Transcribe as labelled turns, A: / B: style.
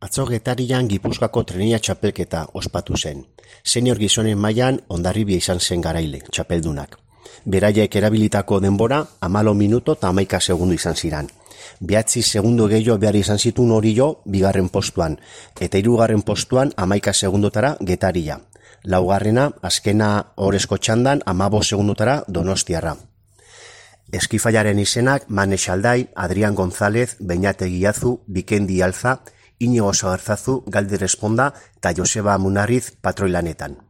A: Atzo getarian Gipuzkoako trenia txapelketa ospatu zen. Senior gizonen mailan ondarribia izan zen garaile, txapeldunak. Beraiek erabilitako denbora, amalo minuto eta amaika segundu izan ziran. Behatzi segundo gehiago behar izan zituen hori jo, bigarren postuan, eta hirugarren postuan amaika segundotara getaria. Laugarrena, azkena horrezko txandan, amabo segundotara donostiarra. Eskifaiaren izenak Mane Xaldai, Adrian González, Beñate Guiazu, Bikendi Alza, Inigo Sagarzazu, Galdi Responda eta Joseba Munarriz patroilanetan.